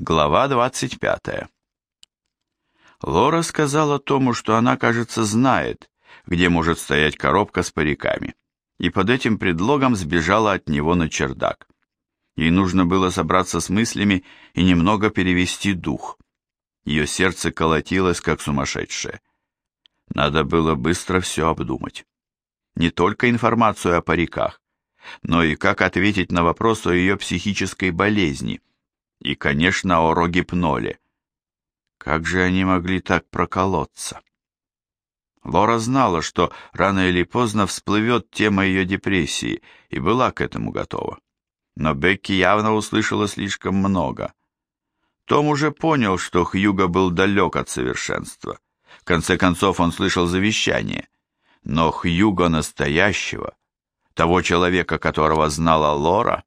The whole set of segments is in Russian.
Глава 25. Лора сказала Тому, что она, кажется, знает, где может стоять коробка с париками, и под этим предлогом сбежала от него на чердак. Ей нужно было собраться с мыслями и немного перевести дух. Ее сердце колотилось, как сумасшедшее. Надо было быстро все обдумать. Не только информацию о париках, но и как ответить на вопрос о ее психической болезни – и, конечно, о рогипноле. Как же они могли так проколоться? Лора знала, что рано или поздно всплывет тема ее депрессии, и была к этому готова. Но Бекки явно услышала слишком много. Том уже понял, что Хьюго был далек от совершенства. В конце концов, он слышал завещание. Но Хьюго настоящего, того человека, которого знала Лора,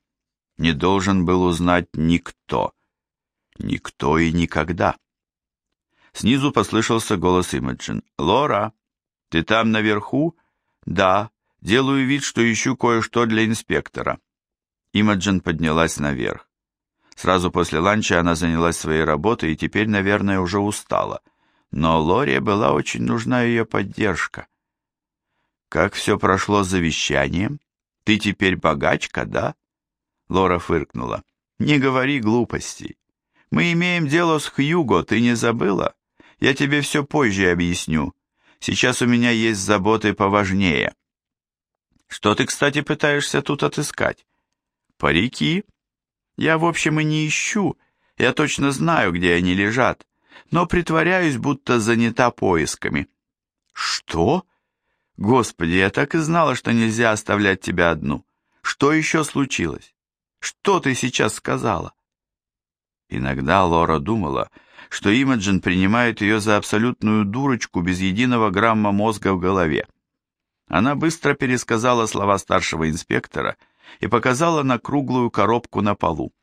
не должен был узнать никто. Никто и никогда. Снизу послышался голос Имаджин. «Лора, ты там наверху?» «Да. Делаю вид, что ищу кое-что для инспектора». Имаджин поднялась наверх. Сразу после ланча она занялась своей работой и теперь, наверное, уже устала. Но Лоре была очень нужна ее поддержка. «Как все прошло с завещанием? Ты теперь богачка, да?» Лора фыркнула. «Не говори глупостей. Мы имеем дело с Хьюго, ты не забыла? Я тебе все позже объясню. Сейчас у меня есть заботы поважнее». «Что ты, кстати, пытаешься тут отыскать?» «Парики. Я, в общем, и не ищу. Я точно знаю, где они лежат, но притворяюсь, будто занята поисками». «Что?» «Господи, я так и знала, что нельзя оставлять тебя одну. Что еще случилось?» Что ты сейчас сказала?» Иногда Лора думала, что Имаджин принимает ее за абсолютную дурочку без единого грамма мозга в голове. Она быстро пересказала слова старшего инспектора и показала на круглую коробку на полу.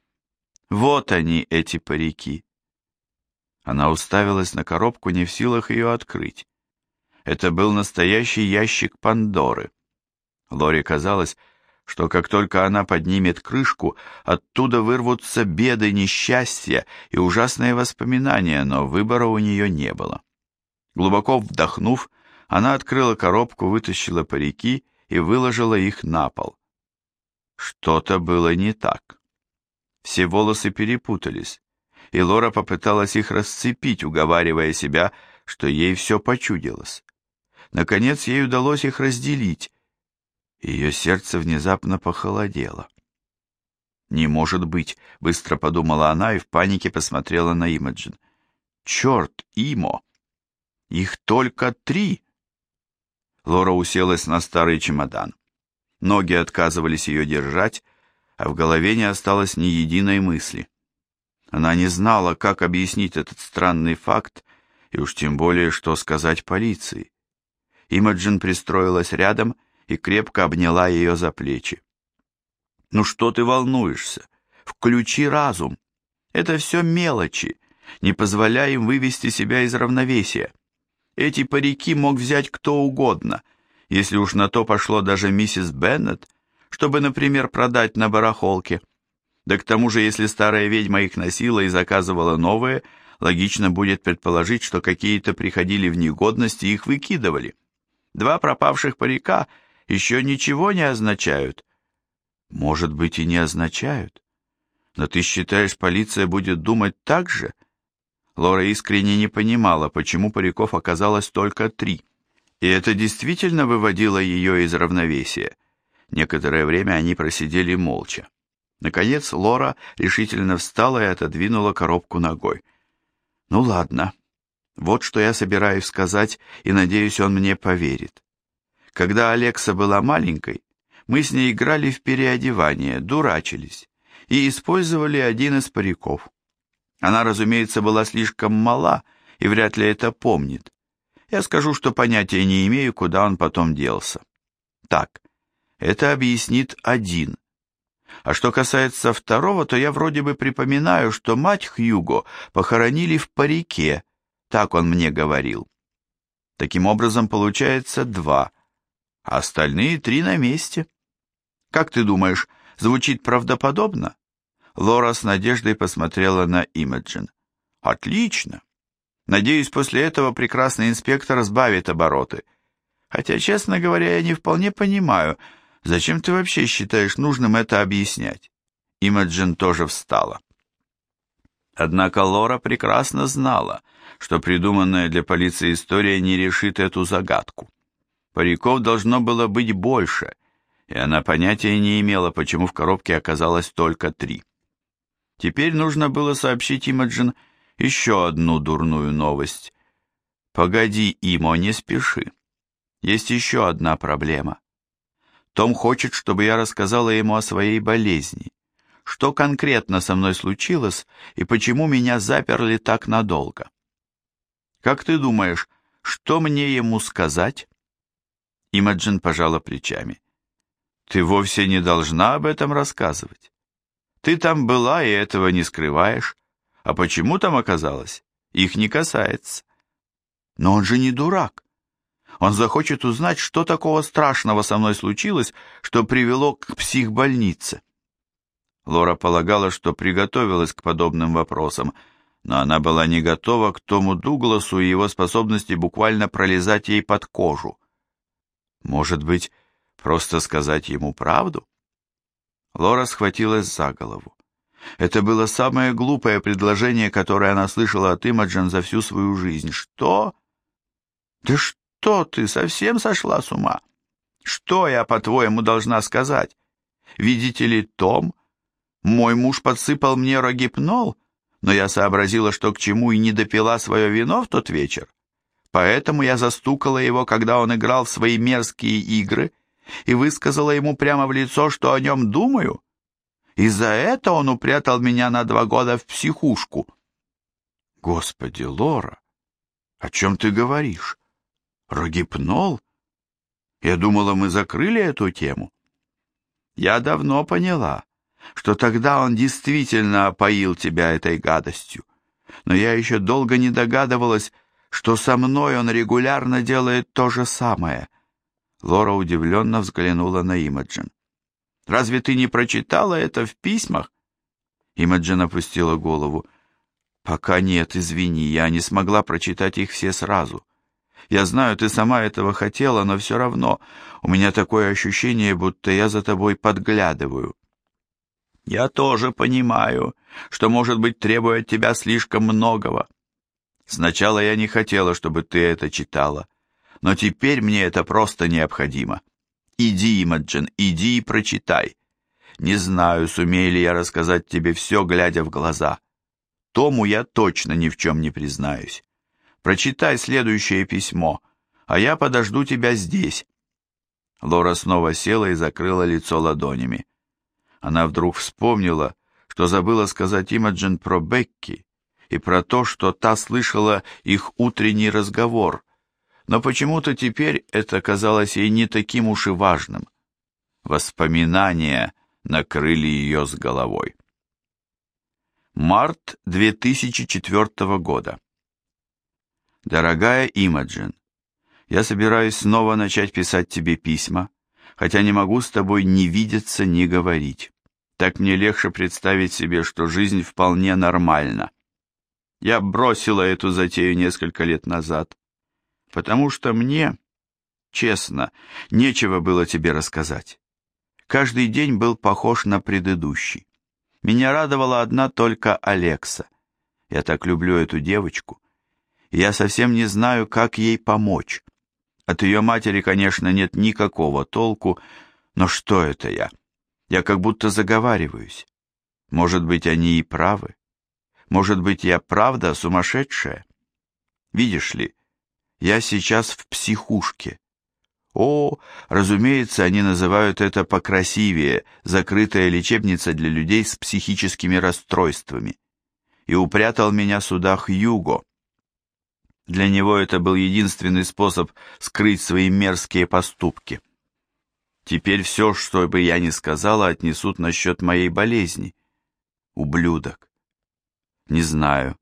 «Вот они, эти парики!» Она уставилась на коробку, не в силах ее открыть. Это был настоящий ящик Пандоры. Лоре казалось, что как только она поднимет крышку, оттуда вырвутся беды, несчастья и ужасные воспоминания, но выбора у нее не было. Глубоко вдохнув, она открыла коробку, вытащила парики и выложила их на пол. Что-то было не так. Все волосы перепутались, и Лора попыталась их расцепить, уговаривая себя, что ей все почудилось. Наконец ей удалось их разделить, ее сердце внезапно похолодело. «Не может быть!» — быстро подумала она и в панике посмотрела на Имаджин. «Черт, Имо! Их только три!» Лора уселась на старый чемодан. Ноги отказывались ее держать, а в голове не осталось ни единой мысли. Она не знала, как объяснить этот странный факт, и уж тем более, что сказать полиции. Имаджин пристроилась рядом и крепко обняла ее за плечи. «Ну что ты волнуешься? Включи разум. Это все мелочи. Не позволяй им вывести себя из равновесия. Эти парики мог взять кто угодно, если уж на то пошло даже миссис Беннет, чтобы, например, продать на барахолке. Да к тому же, если старая ведьма их носила и заказывала новые, логично будет предположить, что какие-то приходили в негодность и их выкидывали. Два пропавших парика — еще ничего не означают. Может быть и не означают. Но ты считаешь, полиция будет думать так же? Лора искренне не понимала, почему париков оказалось только три. И это действительно выводило ее из равновесия. Некоторое время они просидели молча. Наконец Лора решительно встала и отодвинула коробку ногой. «Ну ладно, вот что я собираюсь сказать, и надеюсь, он мне поверит. Когда Алекса была маленькой, мы с ней играли в переодевание, дурачились и использовали один из париков. Она, разумеется, была слишком мала и вряд ли это помнит. Я скажу, что понятия не имею, куда он потом делся. Так, это объяснит один. А что касается второго, то я вроде бы припоминаю, что мать Хьюго похоронили в парике, так он мне говорил. Таким образом, получается два а остальные три на месте. Как ты думаешь, звучит правдоподобно? Лора с надеждой посмотрела на Имаджин. «Отлично! Надеюсь, после этого прекрасный инспектор сбавит обороты. Хотя, честно говоря, я не вполне понимаю, зачем ты вообще считаешь нужным это объяснять?» Имаджин тоже встала. Однако Лора прекрасно знала, что придуманная для полиции история не решит эту загадку. Париков должно было быть больше, и она понятия не имела, почему в коробке оказалось только три. Теперь нужно было сообщить Имаджин еще одну дурную новость. «Погоди, Имо, не спеши. Есть еще одна проблема. Том хочет, чтобы я рассказала ему о своей болезни. Что конкретно со мной случилось и почему меня заперли так надолго? Как ты думаешь, что мне ему сказать?» Имаджин пожала плечами. «Ты вовсе не должна об этом рассказывать. Ты там была и этого не скрываешь. А почему там оказалось? Их не касается. Но он же не дурак. Он захочет узнать, что такого страшного со мной случилось, что привело к психбольнице. Лора полагала, что приготовилась к подобным вопросам, но она была не готова к тому Дугласу и его способности буквально пролезать ей под кожу. Может быть, просто сказать ему правду? Лора схватилась за голову. Это было самое глупое предложение, которое она слышала от Имаджин за всю свою жизнь. Что? Да что ты, совсем сошла с ума? Что я, по-твоему, должна сказать? Видите ли, Том, мой муж подсыпал мне рогипнол, но я сообразила, что к чему и не допила свое вино в тот вечер. Поэтому я застукала его, когда он играл в свои мерзкие игры, и высказала ему прямо в лицо, что о нем думаю. И за это он упрятал меня на два года в психушку. Господи, Лора, о чем ты говоришь? Рогипнол? Я думала, мы закрыли эту тему. Я давно поняла, что тогда он действительно опоил тебя этой гадостью. Но я еще долго не догадывалась, что со мной он регулярно делает то же самое — Лора удивленно взглянула на Имаджин. «Разве ты не прочитала это в письмах?» Имаджин опустила голову. «Пока нет, извини, я не смогла прочитать их все сразу. Я знаю, ты сама этого хотела, но все равно у меня такое ощущение, будто я за тобой подглядываю». «Я тоже понимаю, что, может быть, требует тебя слишком многого. Сначала я не хотела, чтобы ты это читала но теперь мне это просто необходимо. Иди, Имаджин, иди и прочитай. Не знаю, сумею ли я рассказать тебе все, глядя в глаза. Тому я точно ни в чем не признаюсь. Прочитай следующее письмо, а я подожду тебя здесь. Лора снова села и закрыла лицо ладонями. Она вдруг вспомнила, что забыла сказать Имаджин про Бекки и про то, что та слышала их утренний разговор, но почему-то теперь это казалось ей не таким уж и важным. Воспоминания накрыли ее с головой. Март 2004 года. Дорогая Имаджин, я собираюсь снова начать писать тебе письма, хотя не могу с тобой ни видеться, ни говорить. Так мне легче представить себе, что жизнь вполне нормальна. Я бросила эту затею несколько лет назад потому что мне, честно, нечего было тебе рассказать. Каждый день был похож на предыдущий. Меня радовала одна только Алекса. Я так люблю эту девочку. Я совсем не знаю, как ей помочь. От ее матери, конечно, нет никакого толку, но что это я? Я как будто заговариваюсь. Может быть, они и правы. Может быть, я правда сумасшедшая? Видишь ли, я сейчас в психушке. О, разумеется, они называют это покрасивее, закрытая лечебница для людей с психическими расстройствами. И упрятал меня сюда Хьюго. Для него это был единственный способ скрыть свои мерзкие поступки. Теперь все, что бы я ни сказала, отнесут насчет моей болезни. Ублюдок. Не знаю,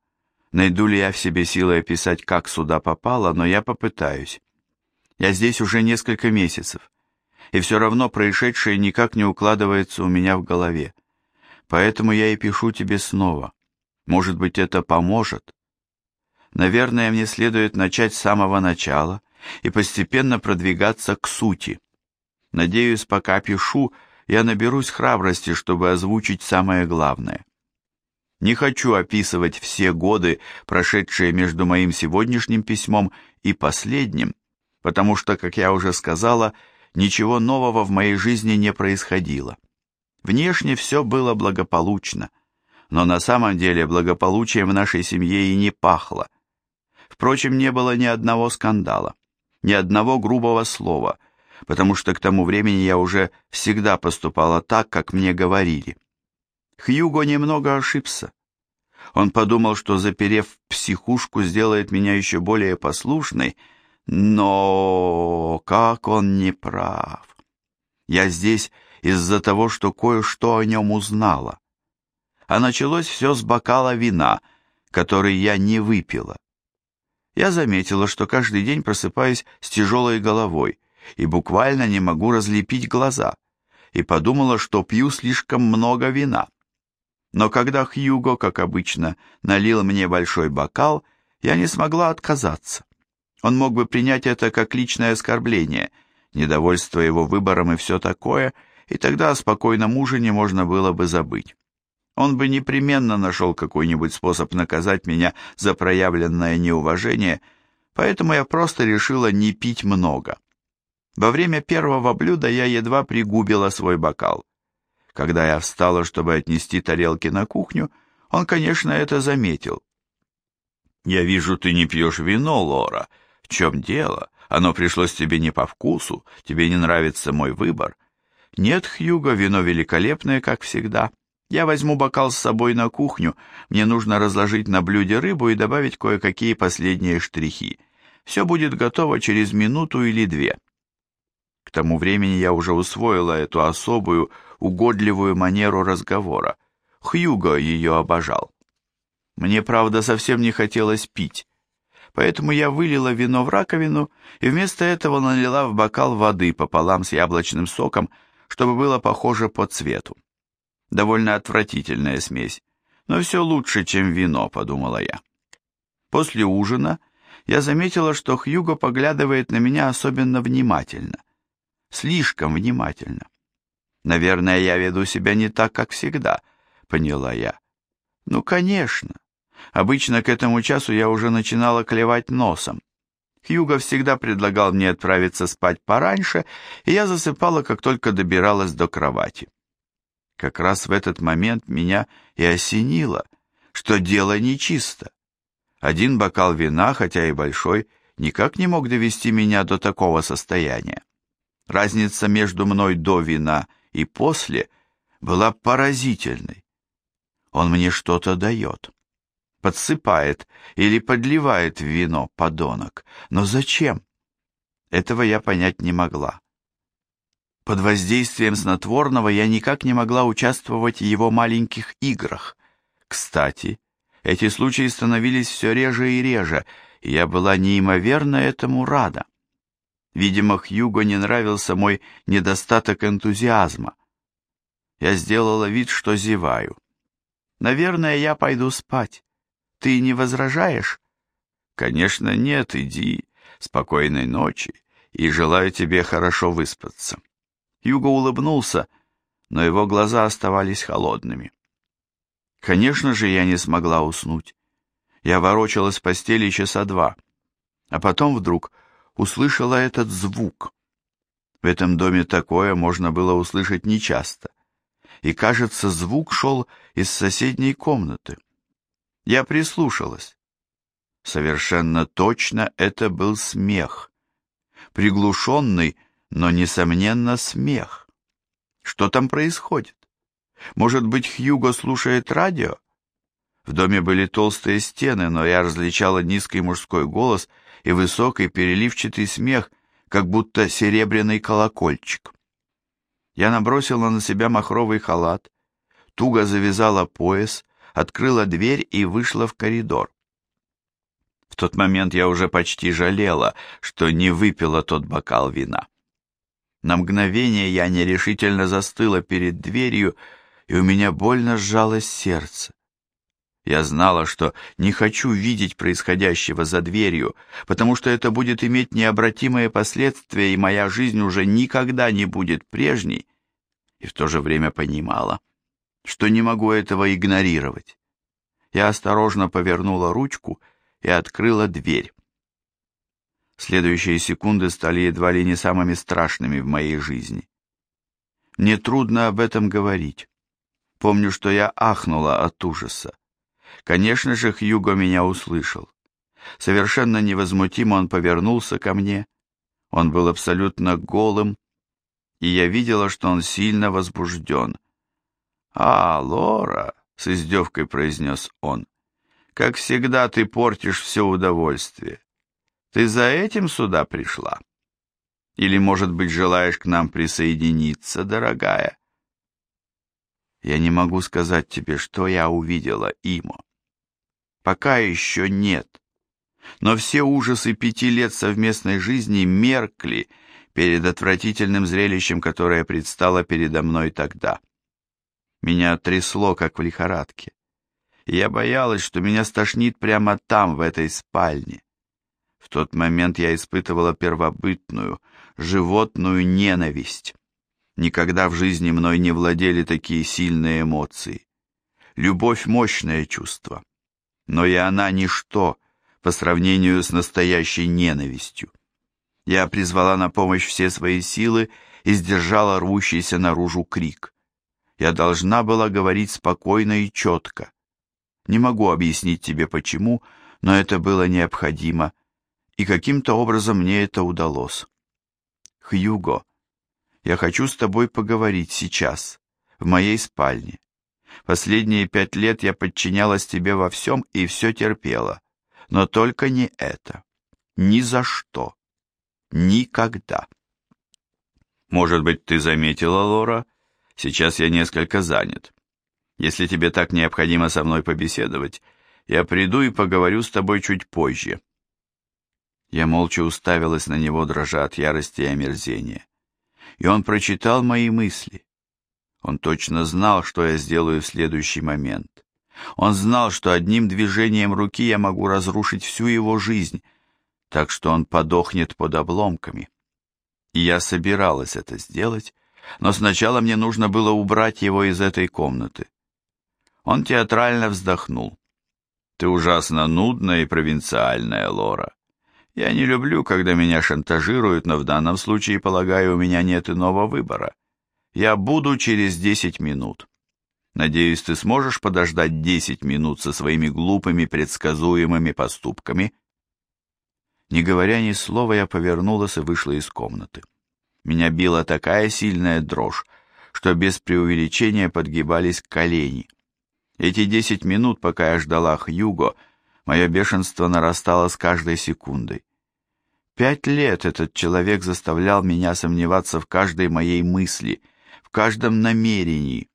Найду ли я в себе силы описать, как сюда попало, но я попытаюсь. Я здесь уже несколько месяцев, и все равно происшедшее никак не укладывается у меня в голове. Поэтому я и пишу тебе снова. Может быть, это поможет? Наверное, мне следует начать с самого начала и постепенно продвигаться к сути. Надеюсь, пока пишу, я наберусь храбрости, чтобы озвучить самое главное. Не хочу описывать все годы, прошедшие между моим сегодняшним письмом и последним, потому что, как я уже сказала, ничего нового в моей жизни не происходило. Внешне все было благополучно, но на самом деле благополучием в нашей семье и не пахло. Впрочем, не было ни одного скандала, ни одного грубого слова, потому что к тому времени я уже всегда поступала так, как мне говорили. Хьюго немного ошибся. Он подумал, что заперев психушку сделает меня еще более послушной, но как он не прав. Я здесь из-за того, что кое-что о нем узнала. А началось все с бокала вина, который я не выпила. Я заметила, что каждый день просыпаюсь с тяжелой головой и буквально не могу разлепить глаза, и подумала, что пью слишком много вина. Но когда Хьюго, как обычно, налил мне большой бокал, я не смогла отказаться. Он мог бы принять это как личное оскорбление, недовольство его выбором и все такое, и тогда о спокойном ужине можно было бы забыть. Он бы непременно нашел какой-нибудь способ наказать меня за проявленное неуважение, поэтому я просто решила не пить много. Во время первого блюда я едва пригубила свой бокал. Когда я встала, чтобы отнести тарелки на кухню, он, конечно, это заметил. «Я вижу, ты не пьешь вино, Лора. В чем дело? Оно пришлось тебе не по вкусу, тебе не нравится мой выбор». «Нет, Хьюго, вино великолепное, как всегда. Я возьму бокал с собой на кухню, мне нужно разложить на блюде рыбу и добавить кое-какие последние штрихи. Все будет готово через минуту или две». К тому времени я уже усвоила эту особую, угодливую манеру разговора. Хьюго ее обожал. Мне, правда, совсем не хотелось пить, поэтому я вылила вино в раковину и вместо этого налила в бокал воды пополам с яблочным соком, чтобы было похоже по цвету. Довольно отвратительная смесь, но все лучше, чем вино, подумала я. После ужина я заметила, что Хьюго поглядывает на меня особенно внимательно. Слишком внимательно. Наверное, я веду себя не так, как всегда, поняла я. Ну, конечно. Обычно к этому часу я уже начинала клевать носом. Хьюго всегда предлагал мне отправиться спать пораньше, и я засыпала, как только добиралась до кровати. Как раз в этот момент меня и осенило, что дело нечисто. Один бокал вина, хотя и большой, никак не мог довести меня до такого состояния. Разница между мной до вина и после была поразительной. Он мне что-то дает. Подсыпает или подливает в вино, подонок. Но зачем? Этого я понять не могла. Под воздействием снотворного я никак не могла участвовать в его маленьких играх. Кстати, эти случаи становились все реже и реже, и я была неимоверно этому рада. Видимо, Хьюго не нравился мой недостаток энтузиазма. Я сделала вид, что зеваю. Наверное, я пойду спать. Ты не возражаешь? Конечно, нет, иди. Спокойной ночи и желаю тебе хорошо выспаться. Хьюго улыбнулся, но его глаза оставались холодными. Конечно же, я не смогла уснуть. Я ворочалась в постели часа два, а потом вдруг услышала этот звук. В этом доме такое можно было услышать нечасто. И, кажется, звук шел из соседней комнаты. Я прислушалась. Совершенно точно это был смех. Приглушенный, но, несомненно, смех. Что там происходит? Может быть, Хьюго слушает радио? В доме были толстые стены, но я различала низкий мужской голос — и высокий переливчатый смех, как будто серебряный колокольчик. Я набросила на себя махровый халат, туго завязала пояс, открыла дверь и вышла в коридор. В тот момент я уже почти жалела, что не выпила тот бокал вина. На мгновение я нерешительно застыла перед дверью и у меня больно сжалось сердце. Я знала, что не хочу видеть происходящего за дверью, потому что это будет иметь необратимые последствия, и моя жизнь уже никогда не будет прежней, и в то же время понимала, что не могу этого игнорировать. Я осторожно повернула ручку и открыла дверь. Следующие секунды стали едва ли не самыми страшными в моей жизни. Мне трудно об этом говорить. Помню, что я ахнула от ужаса. Конечно же, Хьюго меня услышал. Совершенно невозмутимо он повернулся ко мне. Он был абсолютно голым, и я видела, что он сильно возбужден. «А, Лора!» — с издевкой произнес он. «Как всегда ты портишь все удовольствие. Ты за этим сюда пришла? Или, может быть, желаешь к нам присоединиться, дорогая?» Я не могу сказать тебе, что я увидела, Имо. Пока еще нет. Но все ужасы пяти лет совместной жизни меркли перед отвратительным зрелищем, которое предстало передо мной тогда. Меня трясло, как в лихорадке. Я боялась, что меня стошнит прямо там, в этой спальне. В тот момент я испытывала первобытную, животную ненависть. Никогда в жизни мной не владели такие сильные эмоции. Любовь — мощное чувство но и она ничто по сравнению с настоящей ненавистью. Я призвала на помощь все свои силы и сдержала рвущийся наружу крик. Я должна была говорить спокойно и четко. Не могу объяснить тебе почему, но это было необходимо, и каким-то образом мне это удалось. Хьюго, я хочу с тобой поговорить сейчас, в моей спальне. Последние пять лет я подчинялась тебе во всем и все терпела. Но только не это. Ни за что. Никогда. Может быть, ты заметила, Лора? Сейчас я несколько занят. Если тебе так необходимо со мной побеседовать, я приду и поговорю с тобой чуть позже. Я молча уставилась на него, дрожа от ярости и омерзения. И он прочитал мои мысли. Он точно знал, что я сделаю в следующий момент. Он знал, что одним движением руки я могу разрушить всю его жизнь, так что он подохнет под обломками. И я собиралась это сделать, но сначала мне нужно было убрать его из этой комнаты. Он театрально вздохнул. «Ты ужасно нудная и провинциальная, Лора. Я не люблю, когда меня шантажируют, но в данном случае, полагаю, у меня нет иного выбора. Я буду через десять минут. Надеюсь, ты сможешь подождать десять минут со своими глупыми предсказуемыми поступками. Не говоря ни слова, я повернулась и вышла из комнаты. Меня била такая сильная дрожь, что без преувеличения подгибались колени. Эти десять минут, пока я ждала Хьюго, мое бешенство нарастало с каждой секундой. Пять лет этот человек заставлял меня сомневаться в каждой моей мысли — каждом намерении.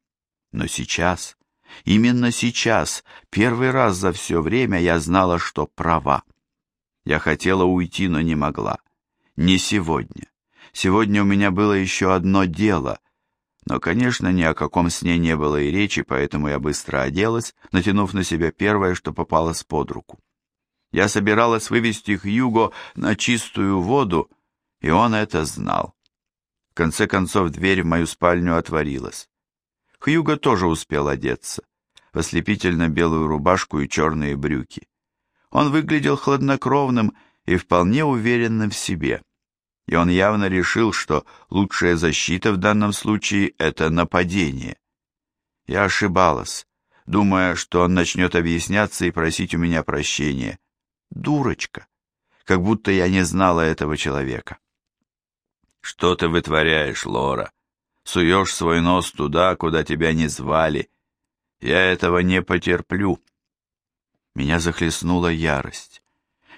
Но сейчас, именно сейчас, первый раз за все время я знала, что права. Я хотела уйти, но не могла. Не сегодня. Сегодня у меня было еще одно дело. Но, конечно, ни о каком сне не было и речи, поэтому я быстро оделась, натянув на себя первое, что попалось под руку. Я собиралась вывести Хьюго на чистую воду, и он это знал. В конце концов дверь в мою спальню отворилась. Хьюго тоже успел одеться, в ослепительно белую рубашку и черные брюки. Он выглядел хладнокровным и вполне уверенным в себе. И он явно решил, что лучшая защита в данном случае — это нападение. Я ошибалась, думая, что он начнет объясняться и просить у меня прощения. Дурочка! Как будто я не знала этого человека. Что ты вытворяешь, Лора? Суешь свой нос туда, куда тебя не звали. Я этого не потерплю. Меня захлестнула ярость.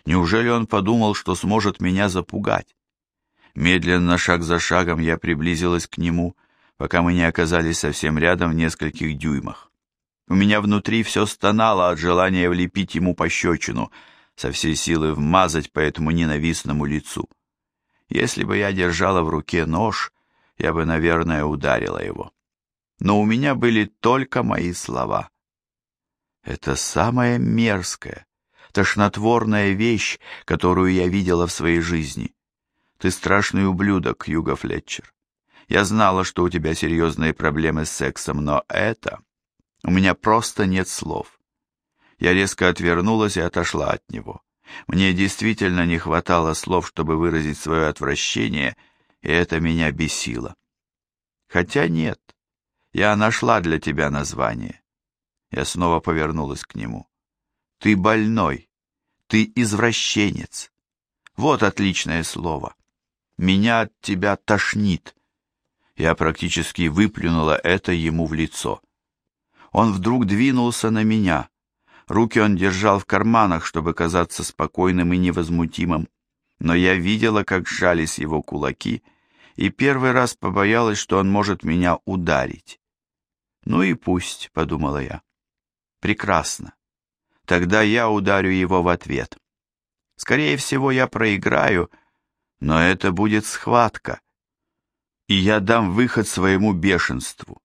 Неужели он подумал, что сможет меня запугать? Медленно, шаг за шагом, я приблизилась к нему, пока мы не оказались совсем рядом в нескольких дюймах. У меня внутри все стонало от желания влепить ему пощечину, со всей силы вмазать по этому ненавистному лицу. Если бы я держала в руке нож, я бы, наверное, ударила его. но у меня были только мои слова. Это самая мерзкая, тошнотворная вещь, которую я видела в своей жизни. Ты страшный ублюдок, Юга Флетчер. Я знала, что у тебя серьезные проблемы с сексом, но это... У меня просто нет слов. Я резко отвернулась и отошла от него. Мне действительно не хватало слов, чтобы выразить свое отвращение, и это меня бесило. Хотя нет, я нашла для тебя название. Я снова повернулась к нему. Ты больной, ты извращенец. Вот отличное слово. Меня от тебя тошнит. Я практически выплюнула это ему в лицо. Он вдруг двинулся на меня. Руки он держал в карманах, чтобы казаться спокойным и невозмутимым, но я видела, как сжались его кулаки, и первый раз побоялась, что он может меня ударить. «Ну и пусть», — подумала я. «Прекрасно. Тогда я ударю его в ответ. Скорее всего, я проиграю, но это будет схватка, и я дам выход своему бешенству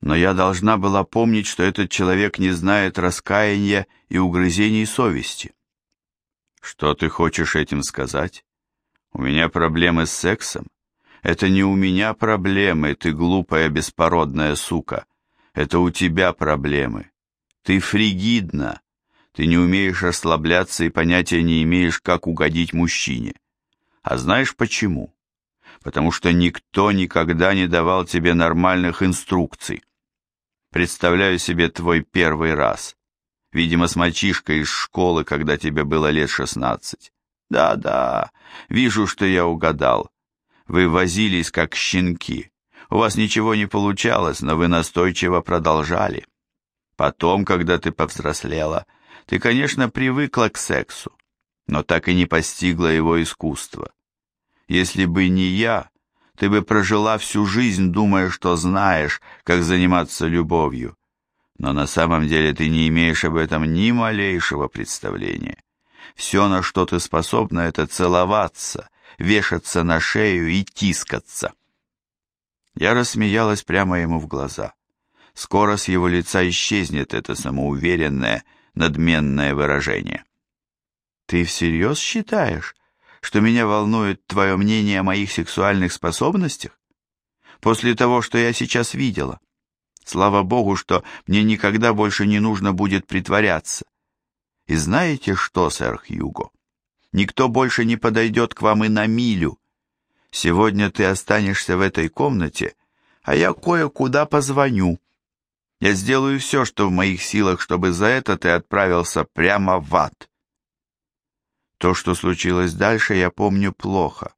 но я должна была помнить, что этот человек не знает раскаяния и угрызений совести. Что ты хочешь этим сказать? У меня проблемы с сексом? Это не у меня проблемы, ты глупая беспородная сука. Это у тебя проблемы. Ты фригидна. Ты не умеешь расслабляться и понятия не имеешь, как угодить мужчине. А знаешь почему? Потому что никто никогда не давал тебе нормальных инструкций. Представляю себе твой первый раз. Видимо, с мальчишкой из школы, когда тебе было лет шестнадцать. Да-да, вижу, что я угадал. Вы возились, как щенки. У вас ничего не получалось, но вы настойчиво продолжали. Потом, когда ты повзрослела, ты, конечно, привыкла к сексу, но так и не постигла его искусства. Если бы не я, ты бы прожила всю жизнь, думая, что знаешь, как заниматься любовью. Но на самом деле ты не имеешь об этом ни малейшего представления. Все, на что ты способна, это целоваться, вешаться на шею и тискаться. Я рассмеялась прямо ему в глаза. Скоро с его лица исчезнет это самоуверенное, надменное выражение. «Ты всерьез считаешь, что меня волнует твое мнение о моих сексуальных способностях? После того, что я сейчас видела. Слава Богу, что мне никогда больше не нужно будет притворяться. И знаете что, сэр Хьюго? Никто больше не подойдет к вам и на милю. Сегодня ты останешься в этой комнате, а я кое-куда позвоню. Я сделаю все, что в моих силах, чтобы за это ты отправился прямо в ад. То, что случилось дальше, я помню плохо.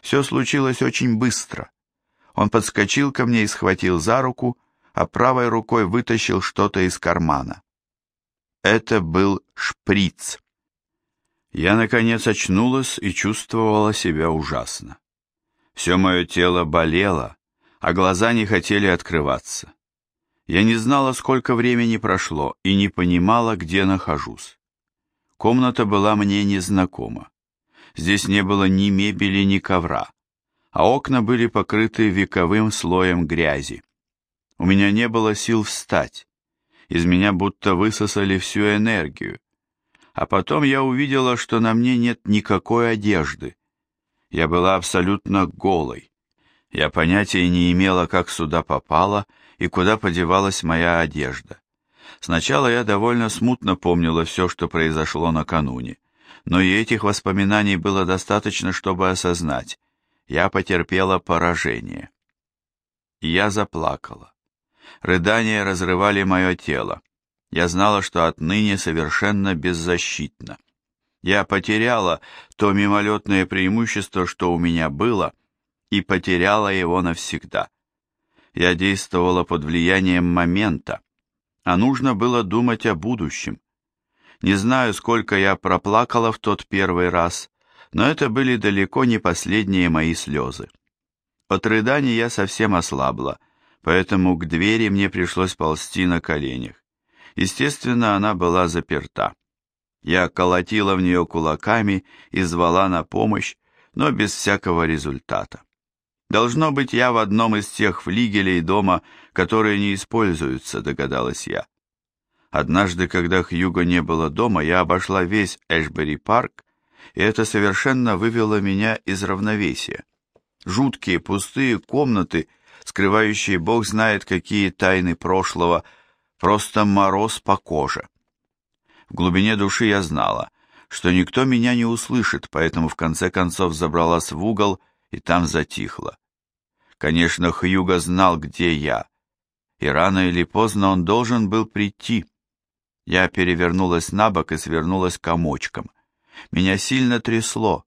Все случилось очень быстро. Он подскочил ко мне и схватил за руку, а правой рукой вытащил что-то из кармана. Это был шприц. Я, наконец, очнулась и чувствовала себя ужасно. Все мое тело болело, а глаза не хотели открываться. Я не знала, сколько времени прошло, и не понимала, где нахожусь. Комната была мне незнакома. Здесь не было ни мебели, ни ковра, а окна были покрыты вековым слоем грязи. У меня не было сил встать. Из меня будто высосали всю энергию. А потом я увидела, что на мне нет никакой одежды. Я была абсолютно голой. Я понятия не имела, как сюда попала и куда подевалась моя одежда. Сначала я довольно смутно помнила все, что произошло накануне, но и этих воспоминаний было достаточно, чтобы осознать. Я потерпела поражение. я заплакала. Рыдания разрывали мое тело. Я знала, что отныне совершенно беззащитна. Я потеряла то мимолетное преимущество, что у меня было, и потеряла его навсегда. Я действовала под влиянием момента, а нужно было думать о будущем. Не знаю, сколько я проплакала в тот первый раз, но это были далеко не последние мои слезы. От рыданий я совсем ослабла, поэтому к двери мне пришлось ползти на коленях. Естественно, она была заперта. Я колотила в нее кулаками и звала на помощь, но без всякого результата. Должно быть, я в одном из тех флигелей дома, которые не используются, догадалась я. Однажды, когда Хьюго не было дома, я обошла весь Эшбери-парк, и это совершенно вывело меня из равновесия. Жуткие пустые комнаты, скрывающие бог знает какие тайны прошлого, просто мороз по коже. В глубине души я знала, что никто меня не услышит, поэтому в конце концов забралась в угол и там затихла. Конечно, Хьюго знал, где я, и рано или поздно он должен был прийти. Я перевернулась на бок и свернулась комочком. Меня сильно трясло,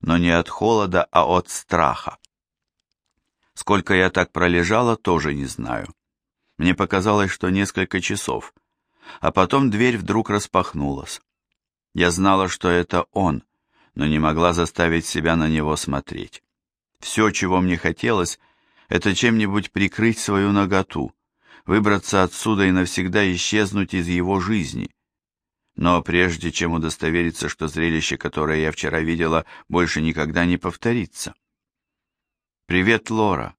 но не от холода, а от страха. Сколько я так пролежала, тоже не знаю. Мне показалось, что несколько часов, а потом дверь вдруг распахнулась. Я знала, что это он, но не могла заставить себя на него смотреть. Все, чего мне хотелось, это чем-нибудь прикрыть свою наготу, выбраться отсюда и навсегда исчезнуть из его жизни. Но прежде чем удостовериться, что зрелище, которое я вчера видела, больше никогда не повторится. «Привет, Лора!»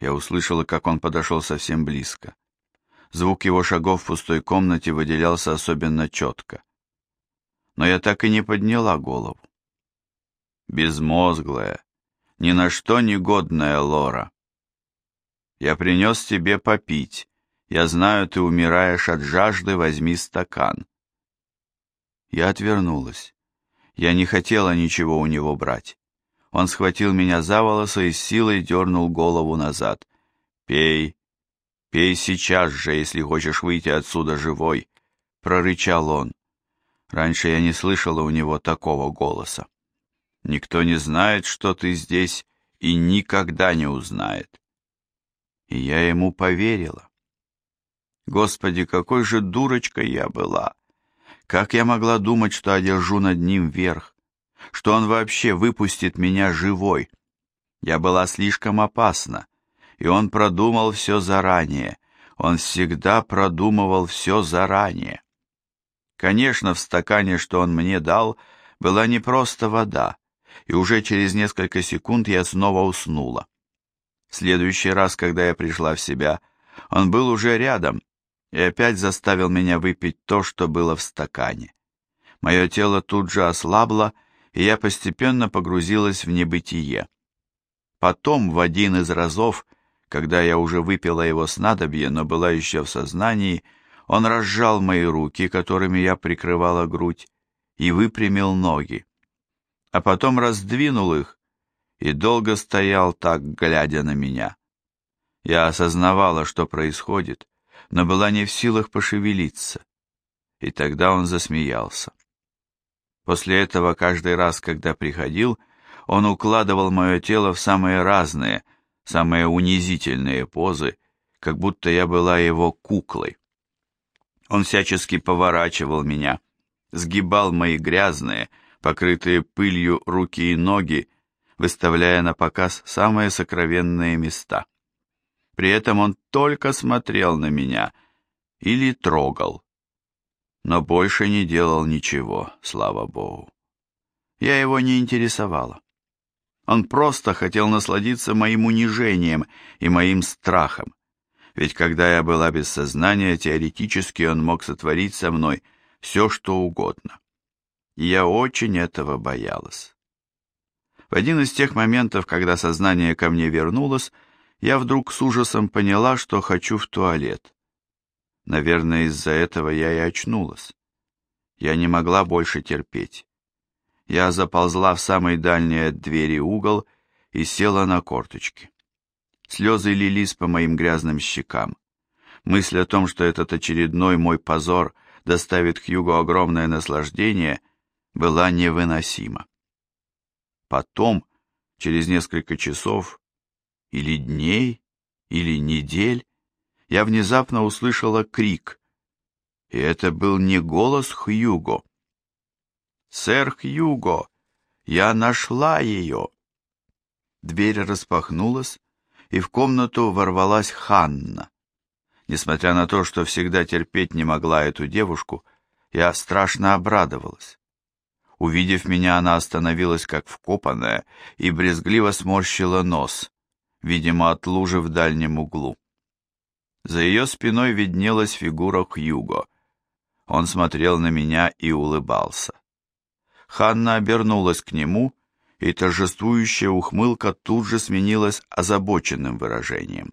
Я услышала, как он подошел совсем близко. Звук его шагов в пустой комнате выделялся особенно четко. Но я так и не подняла голову. Безмозглая, ни на что не годная Лора. Я принес тебе попить. Я знаю, ты умираешь от жажды, возьми стакан. Я отвернулась. Я не хотела ничего у него брать. Он схватил меня за волосы и с силой дернул голову назад. «Пей, пей сейчас же, если хочешь выйти отсюда живой», — прорычал он. Раньше я не слышала у него такого голоса. «Никто не знает, что ты здесь, и никогда не узнает и я ему поверила. Господи, какой же дурочкой я была! Как я могла думать, что одержу над ним верх, что он вообще выпустит меня живой? Я была слишком опасна, и он продумал все заранее, он всегда продумывал все заранее. Конечно, в стакане, что он мне дал, была не просто вода, и уже через несколько секунд я снова уснула. В следующий раз, когда я пришла в себя, он был уже рядом и опять заставил меня выпить то, что было в стакане. Мое тело тут же ослабло, и я постепенно погрузилась в небытие. Потом, в один из разов, когда я уже выпила его снадобье, но была еще в сознании, он разжал мои руки, которыми я прикрывала грудь, и выпрямил ноги. А потом раздвинул их и долго стоял так, глядя на меня. Я осознавала, что происходит, но была не в силах пошевелиться. И тогда он засмеялся. После этого каждый раз, когда приходил, он укладывал мое тело в самые разные, самые унизительные позы, как будто я была его куклой. Он всячески поворачивал меня, сгибал мои грязные, покрытые пылью руки и ноги, выставляя на показ самые сокровенные места. При этом он только смотрел на меня или трогал, но больше не делал ничего, слава богу. Я его не интересовала. Он просто хотел насладиться моим унижением и моим страхом, ведь когда я была без сознания, теоретически он мог сотворить со мной все, что угодно. И я очень этого боялась. В один из тех моментов, когда сознание ко мне вернулось, я вдруг с ужасом поняла, что хочу в туалет. Наверное, из-за этого я и очнулась. Я не могла больше терпеть. Я заползла в самый дальний от двери угол и села на корточки. Слезы лились по моим грязным щекам. Мысль о том, что этот очередной мой позор доставит Хьюго огромное наслаждение, была невыносима. Потом, через несколько часов, или дней, или недель, я внезапно услышала крик. И это был не голос Хьюго. «Сэр Хьюго, я нашла ее!» Дверь распахнулась, и в комнату ворвалась Ханна. Несмотря на то, что всегда терпеть не могла эту девушку, я страшно обрадовалась. Увидев меня, она остановилась как вкопанная и брезгливо сморщила нос, видимо, от лужи в дальнем углу. За ее спиной виднелась фигура Хьюго. Он смотрел на меня и улыбался. Ханна обернулась к нему, и торжествующая ухмылка тут же сменилась озабоченным выражением.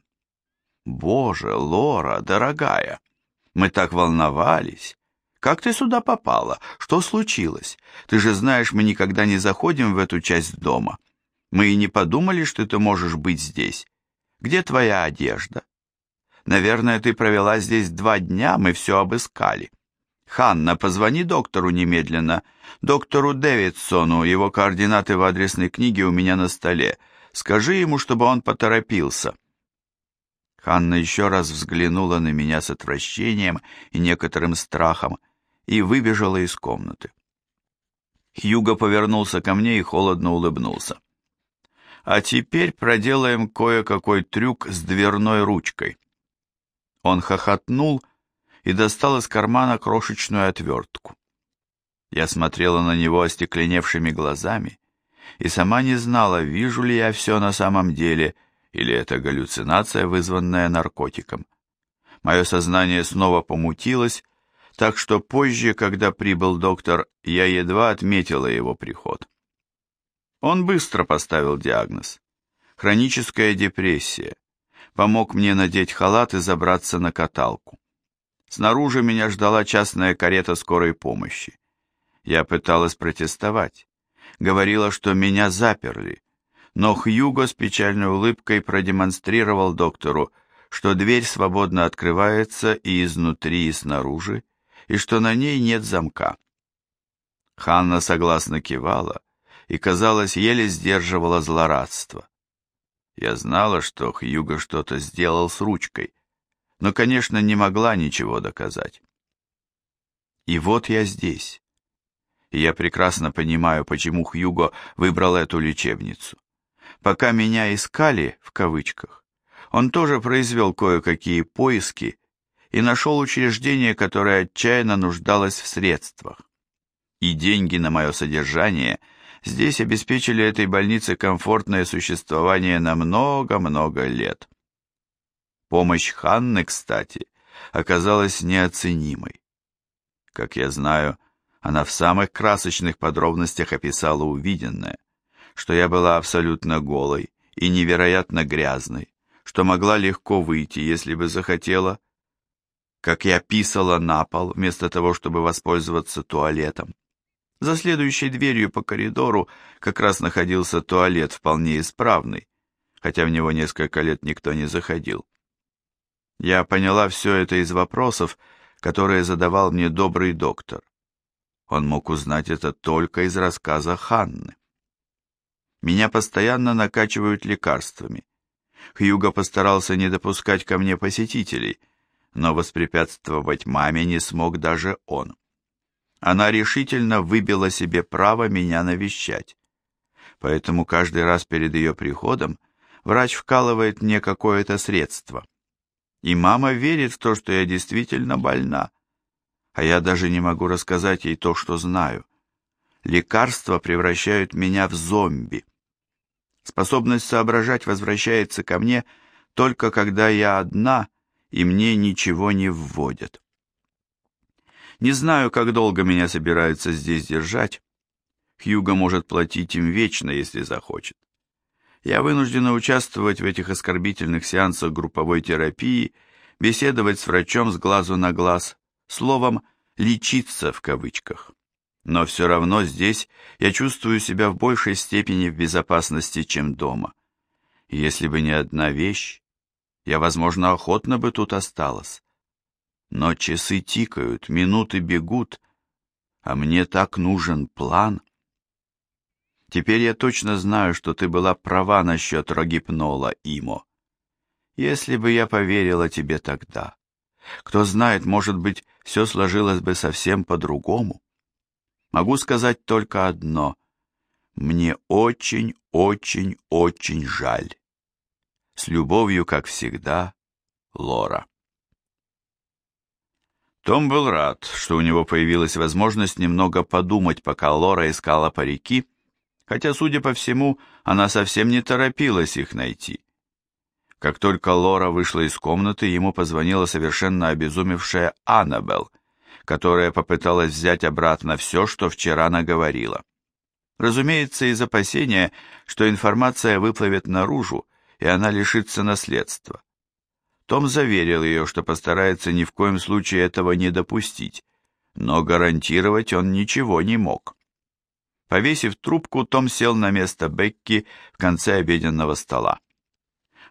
«Боже, Лора, дорогая, мы так волновались! Как ты сюда попала? Что случилось? Ты же знаешь, мы никогда не заходим в эту часть дома. Мы и не подумали, что ты можешь быть здесь. Где твоя одежда? Наверное, ты провела здесь два дня, мы все обыскали. Ханна, позвони доктору немедленно. Доктору Дэвидсону, его координаты в адресной книге у меня на столе. Скажи ему, чтобы он поторопился. Ханна еще раз взглянула на меня с отвращением и некоторым страхом, и выбежала из комнаты. Хьюго повернулся ко мне и холодно улыбнулся. «А теперь проделаем кое-какой трюк с дверной ручкой». Он хохотнул и достал из кармана крошечную отвертку. Я смотрела на него остекленевшими глазами и сама не знала, вижу ли я все на самом деле, или это галлюцинация, вызванная наркотиком. Мое сознание снова помутилось, так что позже, когда прибыл доктор, я едва отметила его приход. Он быстро поставил диагноз. Хроническая депрессия. Помог мне надеть халат и забраться на каталку. Снаружи меня ждала частная карета скорой помощи. Я пыталась протестовать. Говорила, что меня заперли. Но Хьюго с печальной улыбкой продемонстрировал доктору, что дверь свободно открывается и изнутри, и снаружи, и что на ней нет замка. Ханна согласно кивала и, казалось, еле сдерживала злорадство. Я знала, что Хьюго что-то сделал с ручкой, но, конечно, не могла ничего доказать. И вот я здесь. И я прекрасно понимаю, почему Хьюго выбрал эту лечебницу. Пока меня искали, в кавычках, он тоже произвел кое-какие поиски и нашел учреждение, которое отчаянно нуждалось в средствах. И деньги на мое содержание здесь обеспечили этой больнице комфортное существование на много-много лет. Помощь Ханны, кстати, оказалась неоценимой. Как я знаю, она в самых красочных подробностях описала увиденное, что я была абсолютно голой и невероятно грязной, что могла легко выйти, если бы захотела, как я писала на пол, вместо того, чтобы воспользоваться туалетом. За следующей дверью по коридору как раз находился туалет вполне исправный, хотя в него несколько лет никто не заходил. Я поняла все это из вопросов, которые задавал мне добрый доктор. Он мог узнать это только из рассказа Ханны. Меня постоянно накачивают лекарствами. Хьюго постарался не допускать ко мне посетителей — но воспрепятствовать маме не смог даже он. Она решительно выбила себе право меня навещать. Поэтому каждый раз перед ее приходом врач вкалывает мне какое-то средство. И мама верит в то, что я действительно больна. А я даже не могу рассказать ей то, что знаю. Лекарства превращают меня в зомби. Способность соображать возвращается ко мне только когда я одна и мне ничего не вводят. Не знаю, как долго меня собираются здесь держать. Хьюго может платить им вечно, если захочет. Я вынуждена участвовать в этих оскорбительных сеансах групповой терапии, беседовать с врачом с глазу на глаз, словом, «лечиться» в кавычках. Но все равно здесь я чувствую себя в большей степени в безопасности, чем дома. если бы не одна вещь, я, возможно, охотно бы тут осталась. Но часы тикают, минуты бегут, а мне так нужен план. Теперь я точно знаю, что ты была права насчет рогипнола, Имо. Если бы я поверила тебе тогда, кто знает, может быть, все сложилось бы совсем по-другому. Могу сказать только одно. Мне очень-очень-очень жаль. С любовью, как всегда, Лора. Том был рад, что у него появилась возможность немного подумать, пока Лора искала парики, хотя, судя по всему, она совсем не торопилась их найти. Как только Лора вышла из комнаты, ему позвонила совершенно обезумевшая Аннабелл, которая попыталась взять обратно все, что вчера наговорила. Разумеется, из опасения, что информация выплывет наружу, и она лишится наследства. Том заверил ее, что постарается ни в коем случае этого не допустить, но гарантировать он ничего не мог. Повесив трубку, Том сел на место Бекки в конце обеденного стола.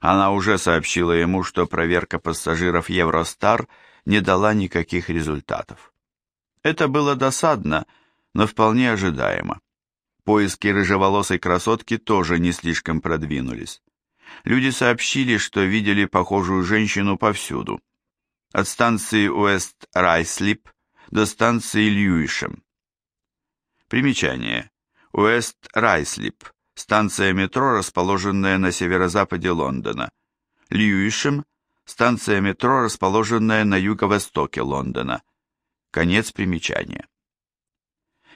Она уже сообщила ему, что проверка пассажиров Евростар не дала никаких результатов. Это было досадно, но вполне ожидаемо. Поиски рыжеволосой красотки тоже не слишком продвинулись. Люди сообщили, что видели похожую женщину повсюду. От станции Уэст-Райслип до станции Льюишем. Примечание. Уэст-Райслип станция метро, расположенная на северо-западе Лондона. Льюишем, станция метро, расположенная на юго-востоке Лондона. Конец примечания.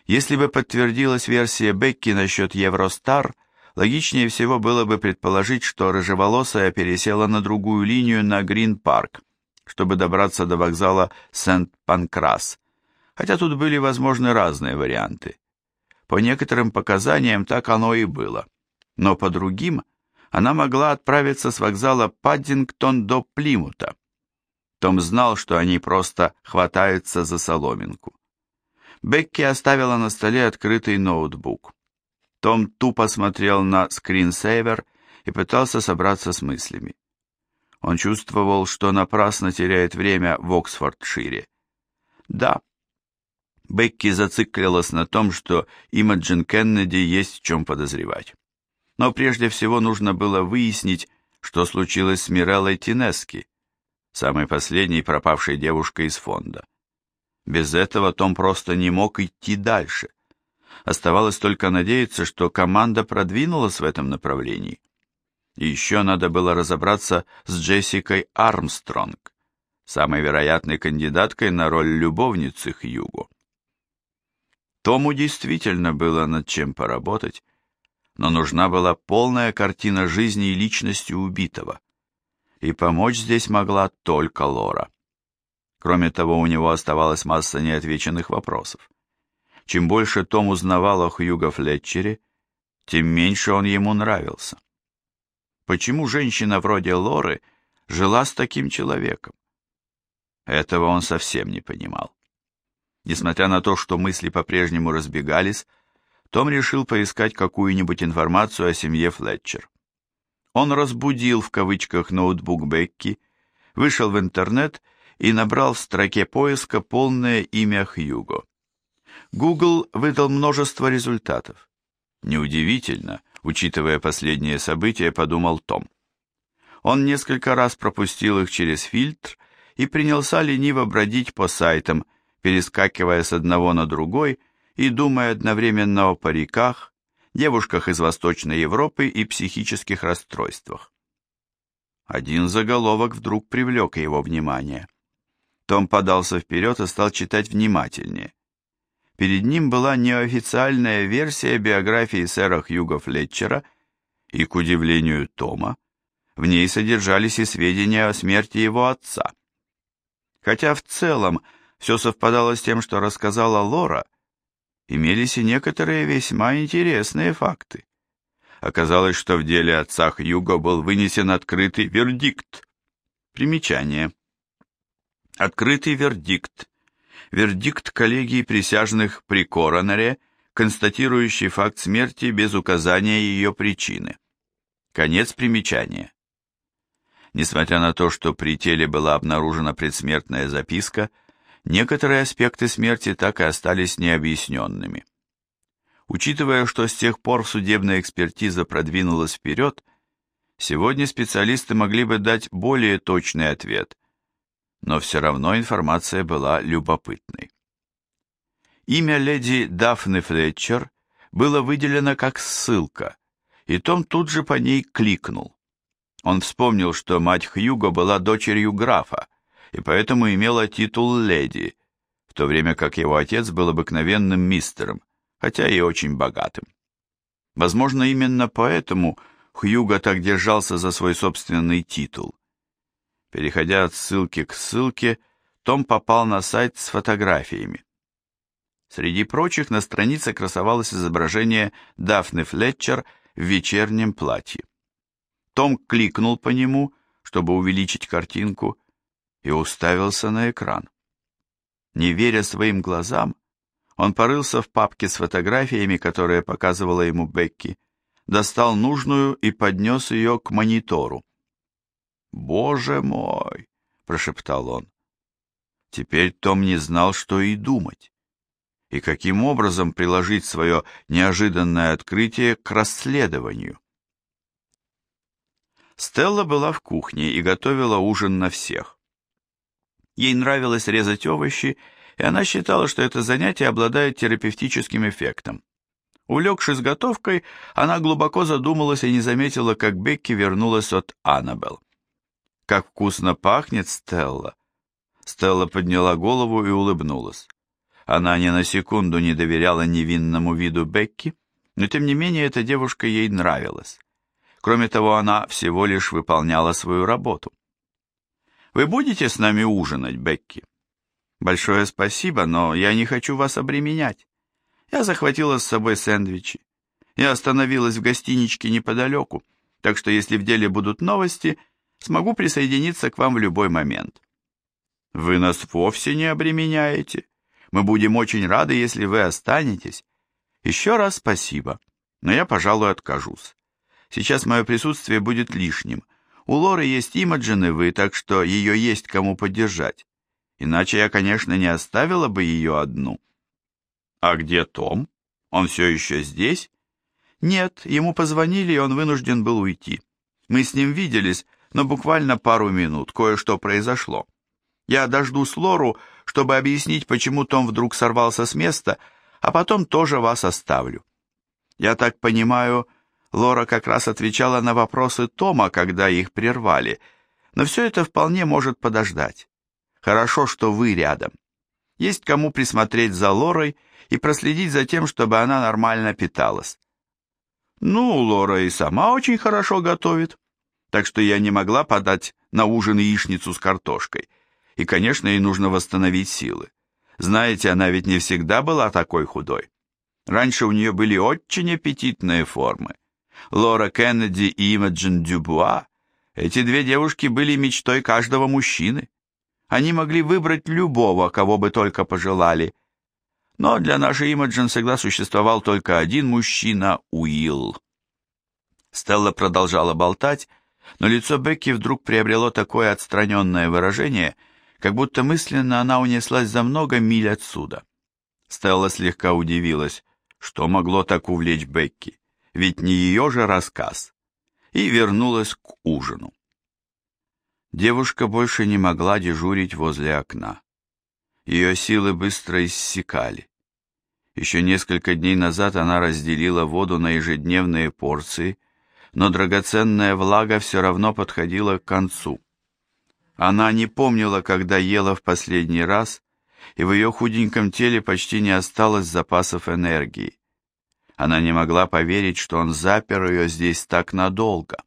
Если бы подтвердилась версия Бекки насчет Евростар, логичнее всего было бы предположить, что рыжеволосая пересела на другую линию на Грин-парк, чтобы добраться до вокзала Сент-Панкрас, хотя тут были возможны разные варианты. По некоторым показаниям так оно и было. Но по другим она могла отправиться с вокзала Паддингтон до Плимута. Том знал, что они просто хватаются за соломинку. Бекки оставила на столе открытый ноутбук. Том тупо смотрел на скринсейвер и пытался собраться с мыслями. Он чувствовал, что напрасно теряет время в Оксфордшире. Да, Бекки зациклилась на том, что Имаджин Кеннеди есть в чем подозревать. Но прежде всего нужно было выяснить, что случилось с Миреллой Тинески, самой последней пропавшей девушкой из фонда. Без этого Том просто не мог идти дальше. Оставалось только надеяться, что команда продвинулась в этом направлении. И еще надо было разобраться с Джессикой Армстронг, самой вероятной кандидаткой на роль любовницы Хьюго. Тому действительно было над чем поработать, но нужна была полная картина жизни и личности убитого. И помочь здесь могла только Лора. Кроме того, у него оставалась масса неотвеченных вопросов. Чем больше Том узнавал о Хьюго Флетчере, тем меньше он ему нравился. Почему женщина вроде Лоры жила с таким человеком? Этого он совсем не понимал. Несмотря на то, что мысли по-прежнему разбегались, Том решил поискать какую-нибудь информацию о семье Флетчер. Он разбудил в кавычках ноутбук Бекки, вышел в интернет и набрал в строке поиска полное имя Хьюго. Google выдал множество результатов. Неудивительно, учитывая последние события, подумал Том. Он несколько раз пропустил их через фильтр и принялся лениво бродить по сайтам, перескакивая с одного на другой и думая одновременно о париках, девушках из Восточной Европы и психических расстройствах. Один заголовок вдруг привлек его внимание. Том подался вперед и стал читать внимательнее. Перед ним была неофициальная версия биографии сэра Хьюга Флетчера, и, к удивлению Тома, в ней содержались и сведения о смерти его отца. Хотя в целом все совпадало с тем, что рассказала Лора, имелись и некоторые весьма интересные факты. Оказалось, что в деле отца Хьюго был вынесен открытый вердикт. Примечание. Открытый вердикт. Вердикт коллегии присяжных при коронаре, констатирующий факт смерти без указания ее причины. Конец примечания. Несмотря на то, что при теле была обнаружена предсмертная записка, некоторые аспекты смерти так и остались необъясненными. Учитывая, что с тех пор судебная экспертиза продвинулась вперед, сегодня специалисты могли бы дать более точный ответ, но все равно информация была любопытной. Имя леди Дафны Флетчер было выделено как ссылка, и Том тут же по ней кликнул. Он вспомнил, что мать Хьюго была дочерью графа, и поэтому имела титул леди, в то время как его отец был обыкновенным мистером, хотя и очень богатым. Возможно, именно поэтому Хьюго так держался за свой собственный титул. Переходя от ссылки к ссылке, том попал на сайт с фотографиями. Среди прочих на странице красовалось изображение Дафны Флетчер в вечернем платье. Том кликнул по нему, чтобы увеличить картинку, и уставился на экран. Не веря своим глазам, он порылся в папке с фотографиями, которые показывала ему Бекки, достал нужную и поднес ее к монитору. «Боже мой!» — прошептал он. Теперь Том не знал, что и думать, и каким образом приложить свое неожиданное открытие к расследованию. Стелла была в кухне и готовила ужин на всех. Ей нравилось резать овощи и она считала, что это занятие обладает терапевтическим эффектом. Увлекшись готовкой, она глубоко задумалась и не заметила, как Бекки вернулась от Аннабелл. «Как вкусно пахнет Стелла!» Стелла подняла голову и улыбнулась. Она ни на секунду не доверяла невинному виду Бекки, но тем не менее эта девушка ей нравилась. Кроме того, она всего лишь выполняла свою работу. «Вы будете с нами ужинать, Бекки?» Большое спасибо, но я не хочу вас обременять. Я захватила с собой сэндвичи. Я остановилась в гостиничке неподалеку, так что если в деле будут новости, смогу присоединиться к вам в любой момент. Вы нас вовсе не обременяете. Мы будем очень рады, если вы останетесь. Еще раз спасибо, но я, пожалуй, откажусь. Сейчас мое присутствие будет лишним. У Лоры есть Имаджин и вы, так что ее есть кому поддержать. Иначе я, конечно, не оставила бы ее одну. А где Том? Он все еще здесь? Нет, ему позвонили, и он вынужден был уйти. Мы с ним виделись, но буквально пару минут, кое-что произошло. Я дождусь Лору, чтобы объяснить, почему Том вдруг сорвался с места, а потом тоже вас оставлю. Я так понимаю, Лора как раз отвечала на вопросы Тома, когда их прервали, но все это вполне может подождать. Хорошо, что вы рядом. Есть кому присмотреть за Лорой и проследить за тем, чтобы она нормально питалась. Ну, Лора и сама очень хорошо готовит, так что я не могла подать на ужин яичницу с картошкой. И, конечно, ей нужно восстановить силы. Знаете, она ведь не всегда была такой худой. Раньше у нее были очень аппетитные формы. Лора Кеннеди и Имаджин Дюбуа, эти две девушки были мечтой каждого мужчины. Они могли выбрать любого, кого бы только пожелали. Но для нашей Имаджин всегда существовал только один мужчина — Уилл. Стелла продолжала болтать, но лицо Бекки вдруг приобрело такое отстраненное выражение, как будто мысленно она унеслась за много миль отсюда. Стелла слегка удивилась, что могло так увлечь Бекки, ведь не ее же рассказ, и вернулась к ужину. Девушка больше не могла дежурить возле окна. Ее силы быстро иссякали. Еще несколько дней назад она разделила воду на ежедневные порции, но драгоценная влага все равно подходила к концу. Она не помнила, когда ела в последний раз, и в ее худеньком теле почти не осталось запасов энергии. Она не могла поверить, что он запер ее здесь так надолго.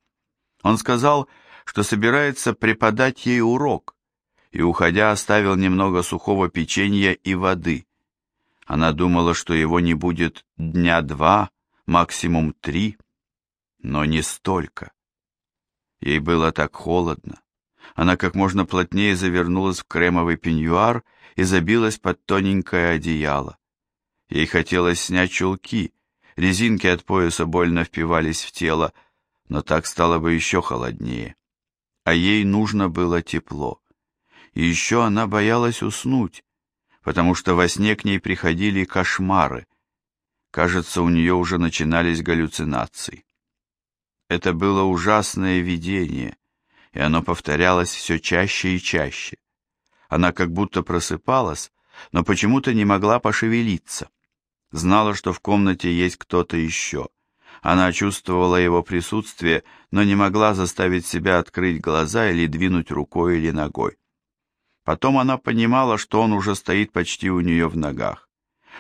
Он сказал, что собирается преподать ей урок, и, уходя, оставил немного сухого печенья и воды. Она думала, что его не будет дня два, максимум три, но не столько. Ей было так холодно. Она как можно плотнее завернулась в кремовый пеньюар и забилась под тоненькое одеяло. Ей хотелось снять чулки, резинки от пояса больно впивались в тело, но так стало бы еще холоднее а ей нужно было тепло. И еще она боялась уснуть, потому что во сне к ней приходили кошмары. Кажется, у нее уже начинались галлюцинации. Это было ужасное видение, и оно повторялось все чаще и чаще. Она как будто просыпалась, но почему-то не могла пошевелиться. Знала, что в комнате есть кто-то еще. Она чувствовала его присутствие, но не могла заставить себя открыть глаза или двинуть рукой или ногой. Потом она понимала, что он уже стоит почти у нее в ногах.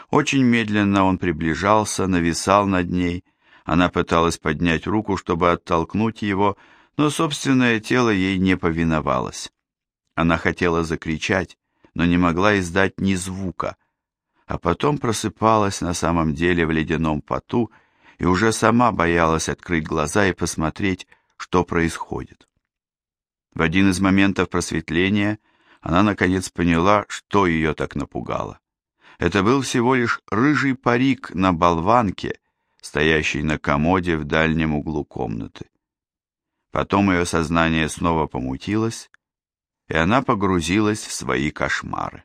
Очень медленно он приближался, нависал над ней. Она пыталась поднять руку, чтобы оттолкнуть его, но собственное тело ей не повиновалось. Она хотела закричать, но не могла издать ни звука, а потом просыпалась на самом деле в ледяном поту и уже сама боялась открыть глаза и посмотреть, что происходит. В один из моментов просветления она наконец поняла, что ее так напугало. Это был всего лишь рыжий парик на болванке, стоящий на комоде в дальнем углу комнаты. Потом ее сознание снова помутилось, и она погрузилась в свои кошмары.